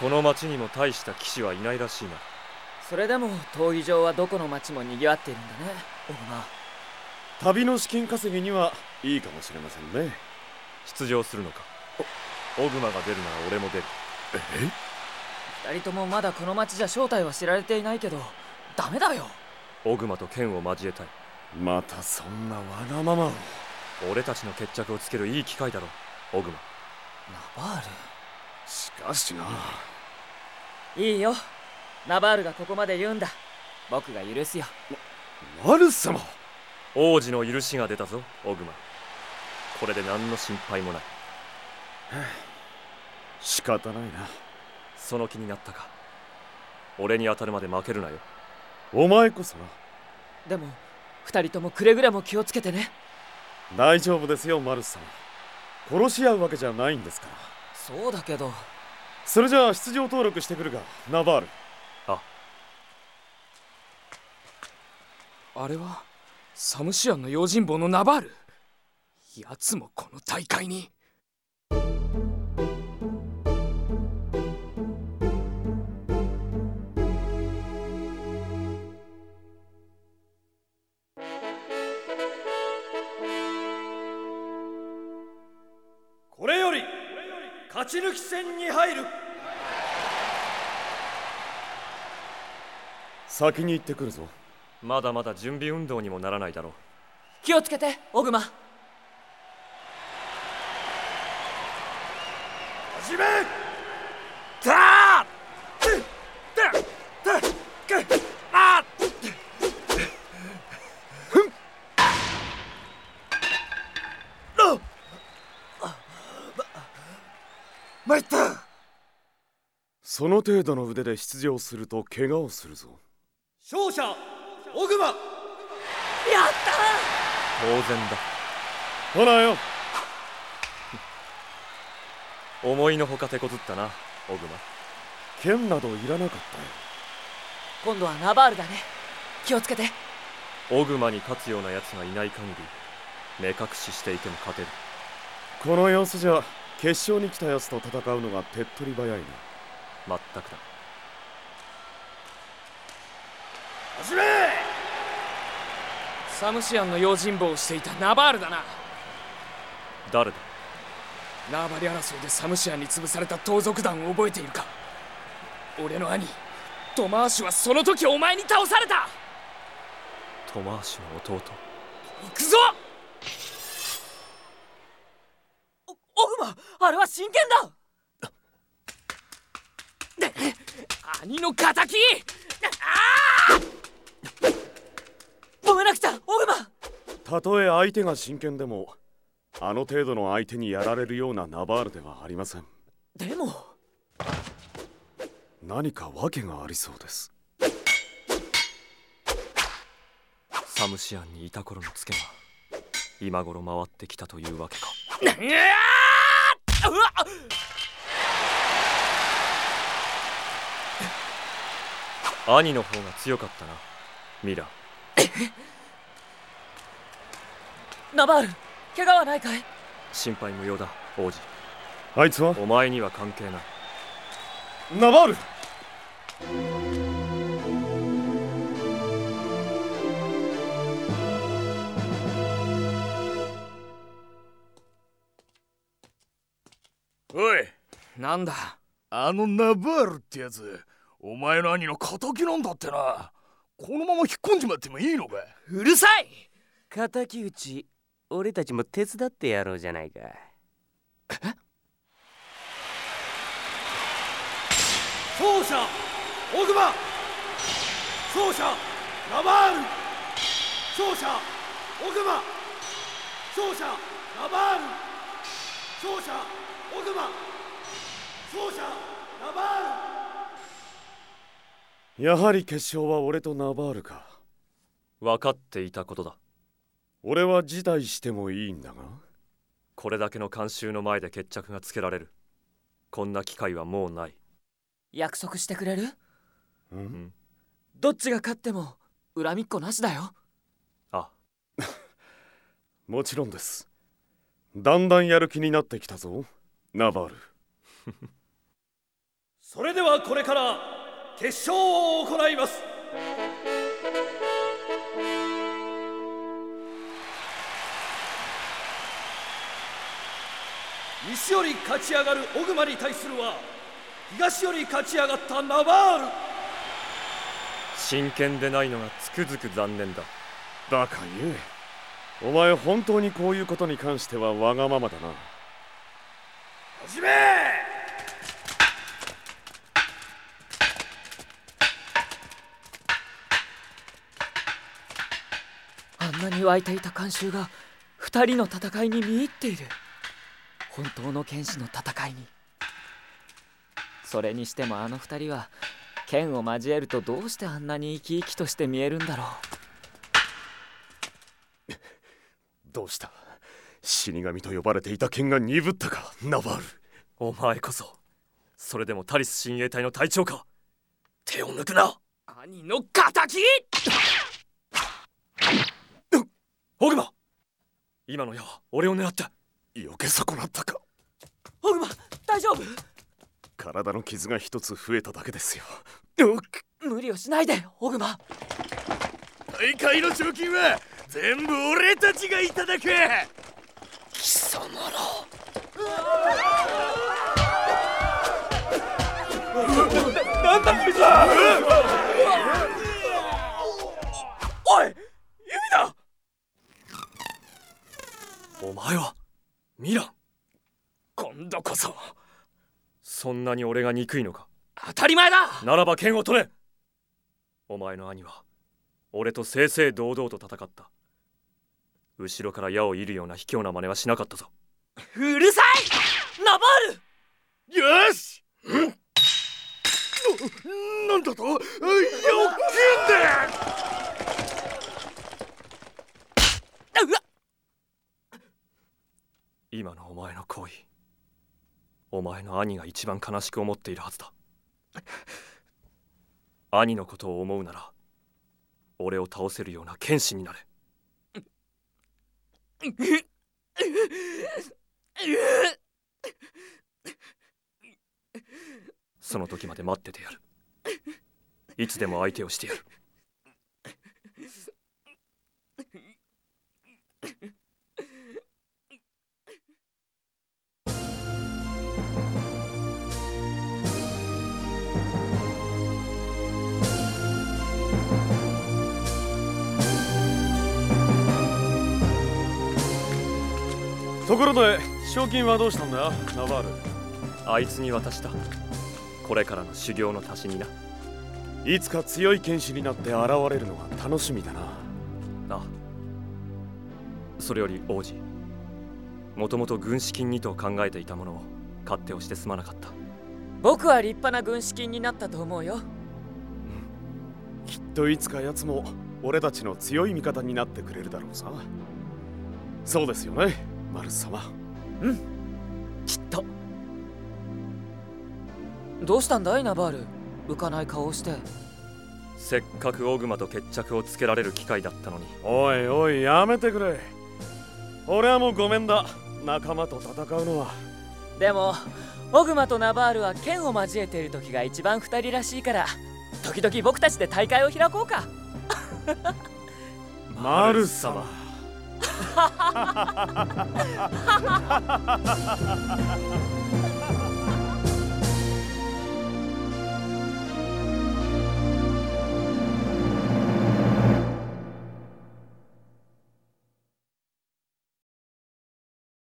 この町にも大した騎士はいないらしいな。それでも闘技場はどこの町も賑わっているんだね。オグマ旅の資金稼ぎにはいいかもしれませんね。出場するのか？オグマが出るなら俺も出る。え？二人ともまだこの町じゃ正体は知られていないけどダメだよ。オグマと剣を交えたい。またそんなわがままを。俺たちの決着をつけるいい機会だろオグマ。ナバーしかしな。ルいいよ。ナバールがここまで言うんだ。僕が許すよ。マル様。王子の許しが出たぞオグマ。これで何の心配もない。仕方ないな。その気になったか。俺に当たるまで負けるなよ。お前こそな。でも二人ともくれぐれも気をつけてね。大丈夫ですよマルス様。殺し合うわけじゃないんですから。そうだけどそれじゃあ出場登録してくるがナバール。あ。れはサムシアンの用心棒のナバール？奴もこの大会に勝ち抜き戦に入る。先に行ってくるぞ。まだまだ準備運動にもならないだろう。気をつけてオグその程度の腕で出場すると怪我をするぞ。勝者オグマ。当然だ。ほらよ。思いのほか手こずったなオグマ。剣などいらなかったよ。今度はナバールだね。気をつけて。オグマに勝つような奴がいない限り目隠ししていても勝てる。この様子じゃ決勝に来た奴と戦うのが手っ取り早いな全くだ。始め！サムシアンの用心棒をしていたナバールだな。誰だ？縄張り争いでサムシアンに潰された盗賊団を覚えているか？俺の兄トマーシュはその時お前に倒された！トマーシュの弟？行くぞ！オグマあれは真剣だ兄の敵！止めなくちゃオグマたとえ相手が真剣でもあの程度の相手にやられるようなナバールではありません。でも。何か訳がありそうです。サムシアンにいた頃のツケが今頃回ってきたというわけか兄の方が強かったな。ミラ。ナバール怪我はないかい？心配無用だ王子。あいつは？お前には関係ない。ナバール！おいなんだ？あのナバールってやつお前の兄の敵なんだってな。このまま引っ込んじまってもいいのかうるさい！敵討ち俺たちも手伝ってやろうじゃないか。勝者オグマ勝者ナバール！勝者オグマ勝者ナバール！勝者オグマ勝者ナバールやはり決勝は俺とナバールか。分かっていたことだ。俺は辞退してもいいんだが？これだけの慣習の前で決着がつけられる。こんな機会はもうない。約束してくれる？ん。どっちが勝っても恨みっこなしだよ。あ。もちろんです。だんだんやる気になってきたぞナバール。それではこれから決勝を行います。西より勝ち上がるオグマに対するは東より勝ち上がったナバール。真剣でないのがつくづく残念だ。バカ言え。お前本当にこういうことに関してはわがままだな。始めあんなに湧いていた観衆が二人の戦いに見入っている。本当の剣士の戦いに。それにしてもあの二人は剣を交えるとどうしてあんなに生き生きとして見えるんだろう。どうした？死神と呼ばれていた剣が鈍ったかナバール。お前こそそれでもタリス親衛隊の隊長か。手を抜くな。兄の敵オグマ！今の矢は俺を狙った避け損なったか。オグマ大丈夫？体の傷が一つ増えただけですよ。無理をしないでオグマ。大会の賞金は全部俺たちがいただく。貴様ら。なんだこいつはなに俺が憎いのか？当たり前だ！ならば剣を取れ！お前の兄は俺と正々堂々と戦った。後ろから矢を射るような卑怯な真似はしなかったぞ。うるさい！ナバールよし！なんだと？よっけんだうわ！今のお前の行為お前の兄が一番悲しく思っているはずだ。兄のことを思うなら俺を倒せるような剣士になれ。その時まで待っててやる。いつでも相手をしてやる。ところで賞金はどうしたんだ？ナバール。あいつに渡した。これからの修行の足しにな。いつか強い剣士になって現れるのが楽しみだな。あ。それより王子もともと軍資金にと考えていたものを勝手をしてすまなかった。僕は立派な軍資金になったと思うよ。きっといつか奴も俺たちの強い味方になってくれるだろうさ。そうですよねマルス様きっと。どうしたんだいナバール？浮かない顔をして。せっかくオグマと決着をつけられる機会だったのに。おいおいやめてくれ。俺はもうごめんだ。仲間と戦うのは。でもオグマとナバールは剣を交えている時が一番二人らしいから時々僕たちで大会を開こうか。マルス様は